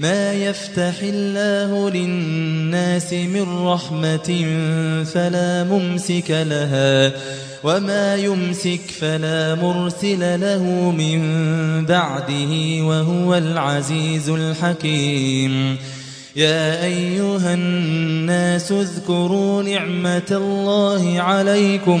ما يفتح الله للناس من رحمة فلا ممسك لها وما يمسك فلا مرسل له من بعده وهو العزيز الحكيم. يا أيها الناس اذكروا نعمة الله عليكم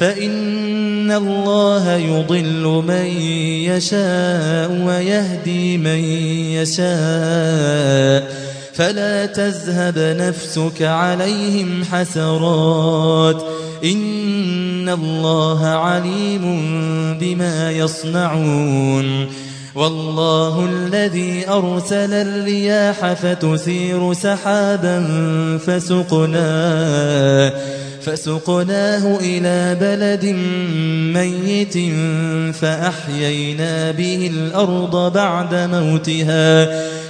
فإن الله يضل من يشاء ويهدي من يشاء فلا تذهب نفسك عليهم حسرات إن الله عليم بما يصنعون والله الذي أرسل الرياح فتثير سحابا فسقناه فسقناه إلى بلد ميت فأحيينا به الأرض بعد موتها.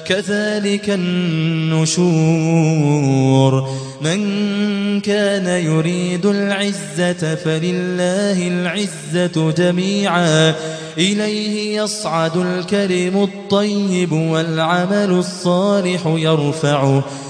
كذلك النشور. من كان يريد العزة فلله العزة جميعا. إليه يصعد الكلم الطيب والعمل الصالح يرفعه.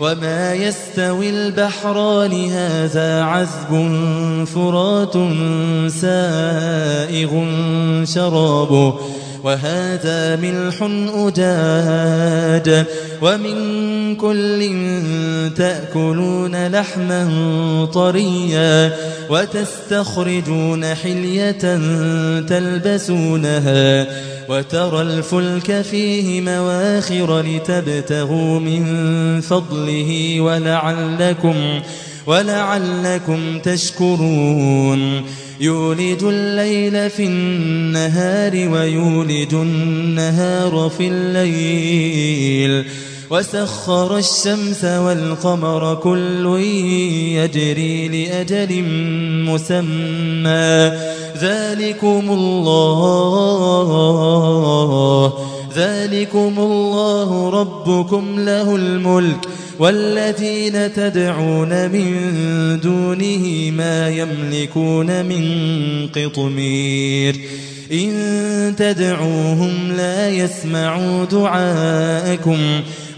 وما يستوي البحران هذا عذب فرات سائغ شرابه وهذا ملح أجاج ومن كل تأكلون لحما طريا وتستخرجون حلية تلبسونها وترى الفلك فيه مواخر لتبتغوا من فضله ولعلكم ولعلكم تشكرون. يولج الليل في النهار ويولج النهار في الليل. وسخر الشمس والقمر كل يجري لأجل مسمى. ذلكم الله ذلكم الله ربكم له الملك والذين تدعون من دونه ما يملكون من قطمير. إن تدعوهم لا يسمعوا دعاءكم.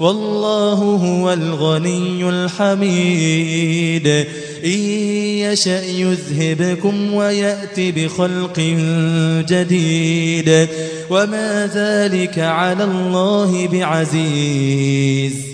والله هو الغني الحميد. إن يشأ يذهبكم ويأت بخلق جديد. وما ذلك على الله بعزيز.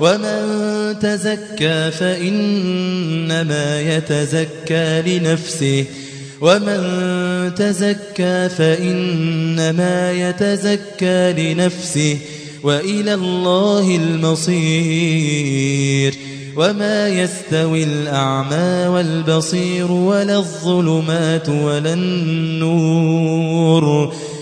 ومن تزكى فإنما يتزكى لنفسه ومن تزكى فإنما يتزكى لنفسه وإلى الله المصير وما يستوي الأعمى والبصير ولا الظلمات ولا النور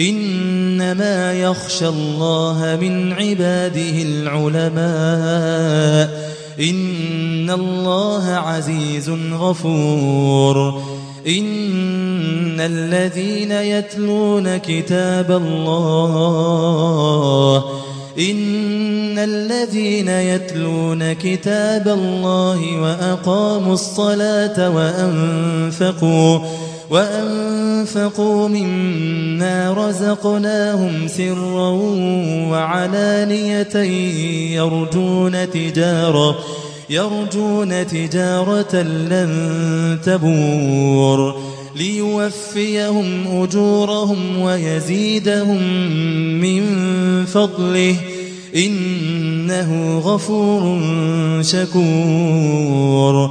إنما يخشى الله من عباده العلماء. إن الله عزيز غفور. إن الذين يتلون كتاب الله إن الذين يتلون كتاب الله وأقاموا الصلاة وأنفقوا وأنفقوا مما رزقناهم سرا وعلانية يرجون تجارة يرجون تجارة لن تبور ليوفيهم أجورهم ويزيدهم من فضله إنه غفور شكور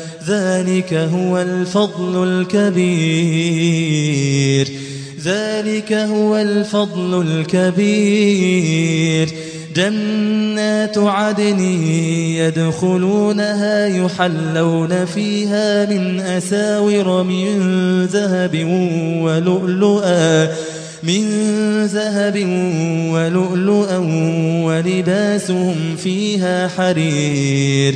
ذلك هو الفضل الكبير. ذلك هو الفضل الكبير. جنات عدن يدخلونها يحلون فيها من أساور من ذهب ولؤلؤا من ذهب ولؤلؤا ولباسهم فيها حرير.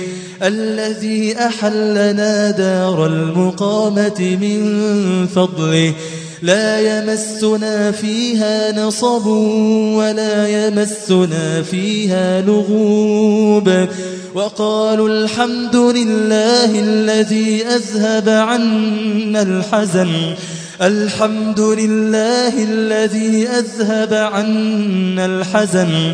الذي أحلنا دار المقامة من فضله. لا يمسنا فيها نصب ولا يمسنا فيها لغوب. وقالوا الحمد لله الذي أذهب عنا الحزن. الحمد لله الذي أذهب عنا الحزن.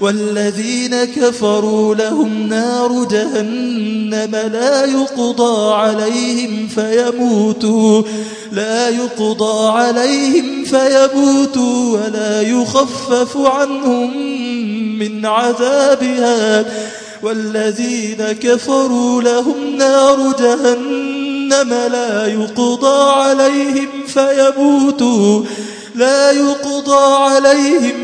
والذين كفروا لهم نار جهنم لا يقضى عليهم فيموتوا لا يقضى عليهم فيموتوا ولا يخفف عنهم من عذابها. والذين كفروا لهم نار جهنم لا يقضى عليهم فيموتوا لا يقضى عليهم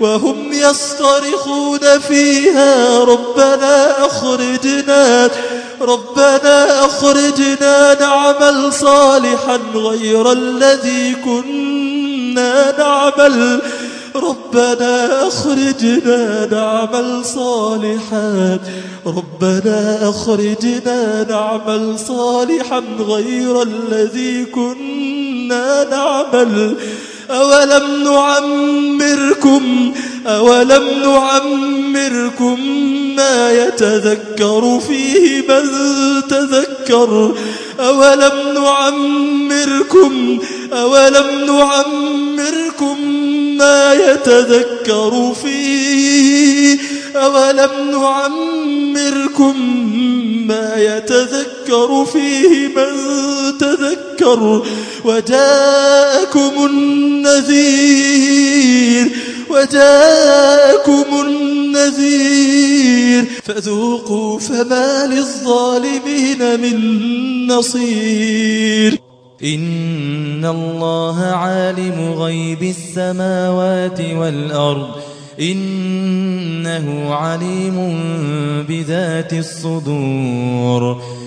وهم يصطرخون فيها ربنا أخرجنا ربنا أخرجنا نعمل صالحا غير الذي كنا نعمل. ربنا أخرجنا نعمل صالحا ربنا أخرجنا نعمل صالحا غير الذي كنا نعمل. أولم نعمركم أولم نعمركم ما يتذكر فيه من تذكر أولم نعمركم أولم نعمركم ما يتذكر فيه أولم نعمركم ما يتذكر فيه من تذكر وجاءكم النذير وجاءكم النذير. فذوقوا فما للظالمين من نصير. إن الله عالم غيب السماوات والأرض. إنه عليم بذات الصدور.